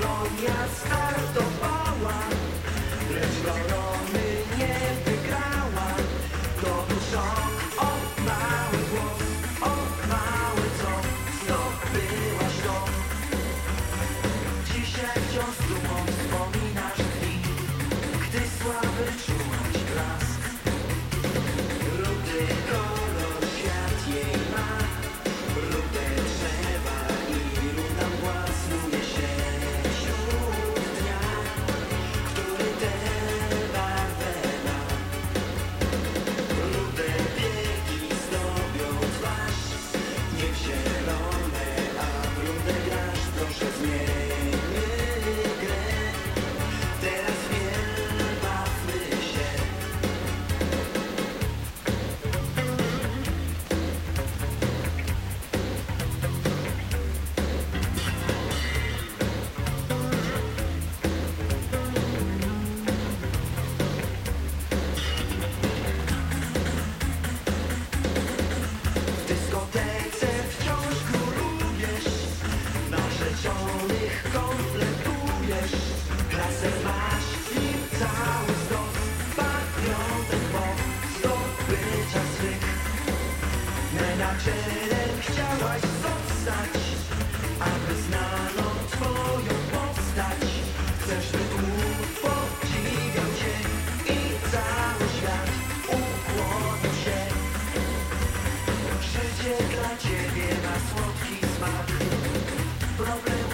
Miss Polonia startowała, lecz korony aby znano twoją postać. Chcesz, by utwór cię i cały świat ukłonił się. Życie dla ciebie ma słodki smak. Problem